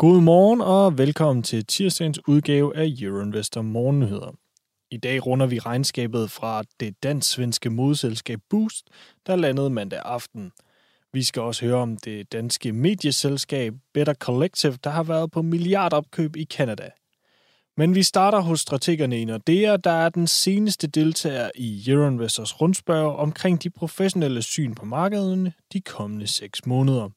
God morgen og velkommen til tirsdagens udgave af Euroinvestor Morgennyheder. I dag runder vi regnskabet fra det dansk-svenske modselskab Boost, der landede mandag aften. Vi skal også høre om det danske medieselskab Better Collective, der har været på milliardopkøb i Kanada. Men vi starter hos strategerne i Nordea, der er den seneste deltager i Euroinvestors rundspørg omkring de professionelle syn på markederne de kommende 6 måneder.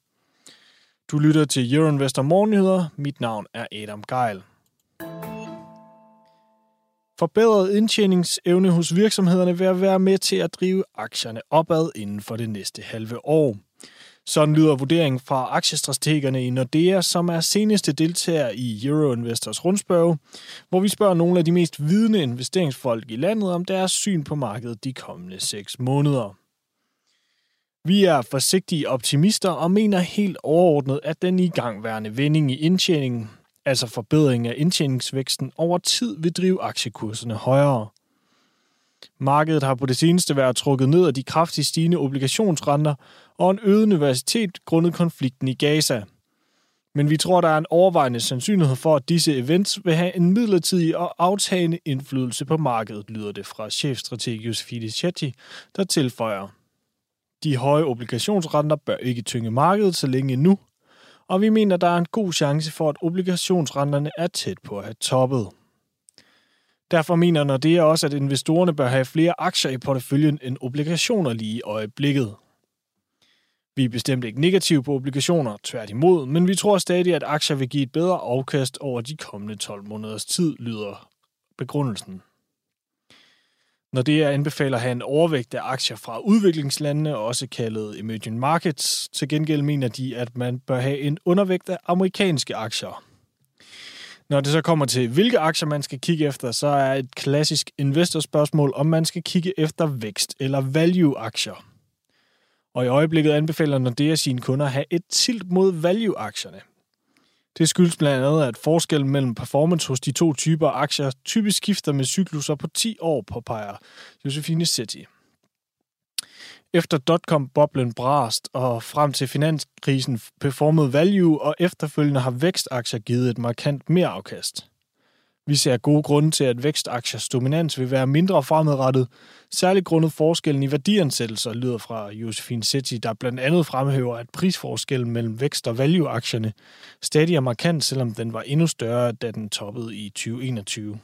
Du lytter til Euroinvestor Morgennyheder. Mit navn er Adam Geil. Forbedret indtjeningsevne hos virksomhederne vil være med til at drive aktierne opad inden for det næste halve år. Sådan lyder vurderingen fra aktiestrategerne i Nordea, som er seneste deltager i Euroinvestors rundspørg, hvor vi spørger nogle af de mest vidende investeringsfolk i landet om deres syn på markedet de kommende 6 måneder. Vi er forsigtige optimister og mener helt overordnet, at den igangværende vending i indtjeningen, altså forbedring af indtjeningsvæksten over tid, vil drive aktiekurserne højere. Markedet har på det seneste været trukket ned af de kraftigt stigende obligationsrenter og en øget universitet grundet konflikten i Gaza. Men vi tror, der er en overvejende sandsynlighed for, at disse events vil have en midlertidig og aftagende indflydelse på markedet, lyder det fra chefstrateg Josefine Chetti, der tilføjer. De høje obligationsrenter bør ikke tynge markedet så længe endnu, og vi mener, der er en god chance for, at obligationsrenterne er tæt på at have toppet. Derfor mener når det også, at investorerne bør have flere aktier i porteføljen end obligationer lige i øjeblikket. Vi er bestemt ikke negative på obligationer, tværtimod, men vi tror stadig, at aktier vil give et bedre afkast over de kommende 12 måneders tid, lyder begrundelsen. Når det er anbefaler at have en overvægt af aktier fra udviklingslandene, også kaldet emerging markets, til gengæld mener de, at man bør have en undervægt af amerikanske aktier. Når det så kommer til, hvilke aktier man skal kigge efter, så er et klassisk investorspørgsmål, om man skal kigge efter vækst- eller value-aktier. Og i øjeblikket anbefaler Nordea sine kunder at have et tilt mod value-aktierne. Det skyldes blandt andet, at forskellen mellem performance hos de to typer aktier typisk skifter med cykluser på 10 år, påpeger Josefine City. Efter dotcom-boblen brast og frem til finanskrisen performede value, og efterfølgende har vækstaktier givet et markant mere afkast. Vi ser gode grunde til, at vækstaktiers dominans vil være mindre fremadrettet, særligt grundet forskellen i værdiansættelser, lyder fra Josefine Setti, der blandt andet fremhæver, at prisforskellen mellem vækst- og value-aktierne stadig er markant, selvom den var endnu større, da den toppede i 2021.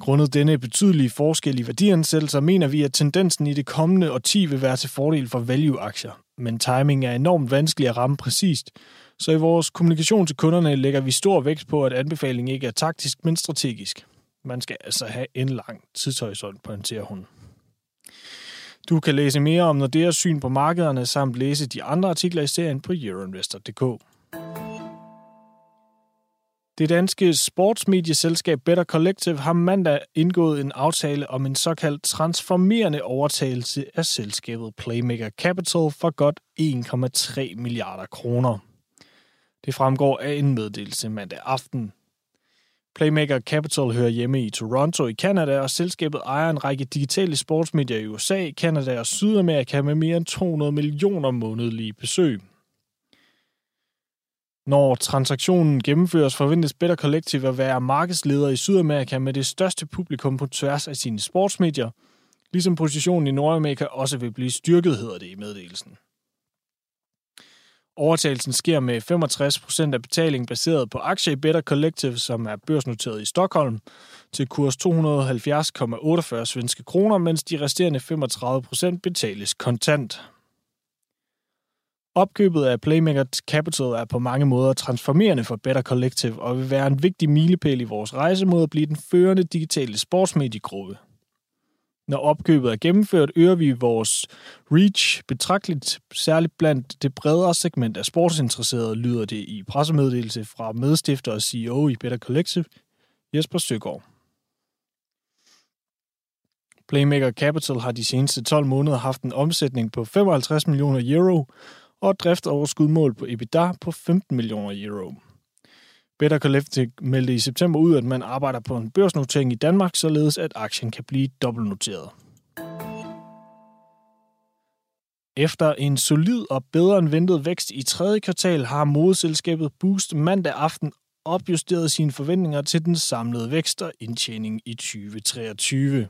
Grundet denne betydelige forskel i værdiansættelser, mener vi, at tendensen i det kommende årti vil være til fordel for value-aktier. Men timing er enormt vanskelig at ramme præcist, så i vores kommunikation til kunderne lægger vi stor vægt på, at anbefalingen ikke er taktisk, men strategisk. Man skal altså have en lang tidshorisont, pointerer hun. Du kan læse mere om Nordeas syn på markederne, samt læse de andre artikler i serien på euroinvestor.dk. Det danske sportsmedieselskab Better Collective har mandag indgået en aftale om en såkaldt transformerende overtagelse af selskabet Playmaker Capital for godt 1,3 milliarder kroner. Det fremgår af en meddelelse mandag aften. Playmaker Capital hører hjemme i Toronto i Canada, og selskabet ejer en række digitale sportsmedier i USA, Canada og Sydamerika med mere end 200 millioner månedlige besøg. Når transaktionen gennemføres, forventes Better Collective at være markedsleder i Sydamerika med det største publikum på tværs af sine sportsmedier, ligesom positionen i Nordamerika også vil blive styrket, hedder det i meddelelsen. Overtagelsen sker med 65% af betalingen baseret på aktier i Better Collective, som er børsnoteret i Stockholm, til kurs 270,48 svenske kroner, mens de resterende 35% betales kontant. Opkøbet af Playmaker Capital er på mange måder transformerende for Better Collective og vil være en vigtig milepæl i vores rejse mod at blive den førende digitale sportsmediegruppe. Når opkøbet er gennemført, øger vi vores reach betragteligt, særligt blandt det bredere segment af sportsinteresserede, lyder det i pressemeddelelse fra medstifter og CEO i Better Collective, Jesper Søgaard. Playmaker Capital har de seneste 12 måneder haft en omsætning på 55 millioner euro og et driftoverskudmål på EBITDA på 15 millioner euro. Better Collective meldte i september ud, at man arbejder på en børsnotering i Danmark, således at aktien kan blive dobbeltnoteret. Efter en solid og bedre end ventet vækst i tredje kvartal har modeselskabet Boost mandag aften opjusteret sine forventninger til den samlede vækst og indtjening i 2023.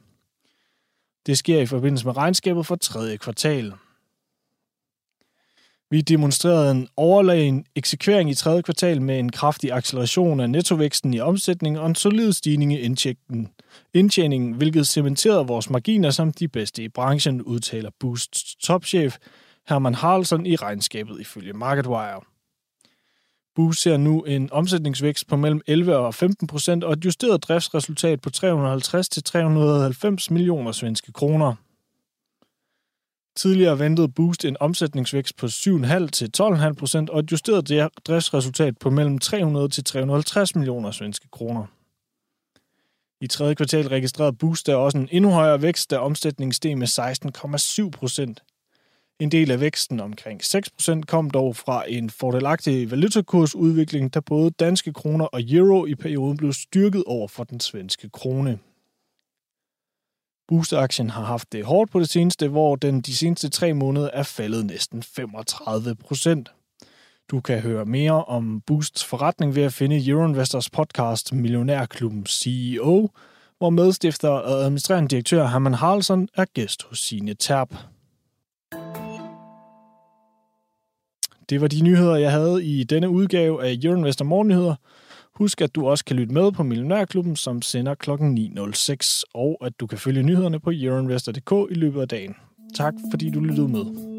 Det sker i forbindelse med regnskabet for tredje kvartal. Vi demonstrerede en overlegen eksekvering i tredje kvartal med en kraftig acceleration af nettovæksten i omsætning og en solid stigning i indtjeningen, hvilket cementerede vores marginer som de bedste i branchen, udtaler Boosts topchef Herman Haraldsson i regnskabet ifølge MarketWire. Boost ser nu en omsætningsvækst på mellem 11 og 15 procent og et justeret driftsresultat på 350 til 390 millioner svenske kroner. Tidligere ventede Boost en omsætningsvækst på 7,5 til 12,5 procent og et justeret driftsresultat på mellem 300 til 350 millioner svenske kroner. I tredje kvartal registrerede Boost der også en endnu højere vækst, da omsætningen steg med 16,7 procent. En del af væksten, omkring 6 procent, kom dog fra en fordelagtig valutakursudvikling, da både danske kroner og euro i perioden blev styrket over for den svenske krone. Boost-aktien har haft det hårdt på det seneste, hvor den de seneste tre måneder er faldet næsten 35 procent. Du kan høre mere om Boosts forretning ved at finde Euroinvestors podcast Millionærklubben CEO, hvor medstifter og administrerende direktør Herman Haraldsson er gæst hos sine Terp. Det var de nyheder, jeg havde i denne udgave af Euroinvestor Morgennyheder. Husk, at du også kan lytte med på Millionærklubben, som sender kl. 9.06, og at du kan følge nyhederne på euroinvestor.dk i løbet af dagen. Tak fordi du lyttede med.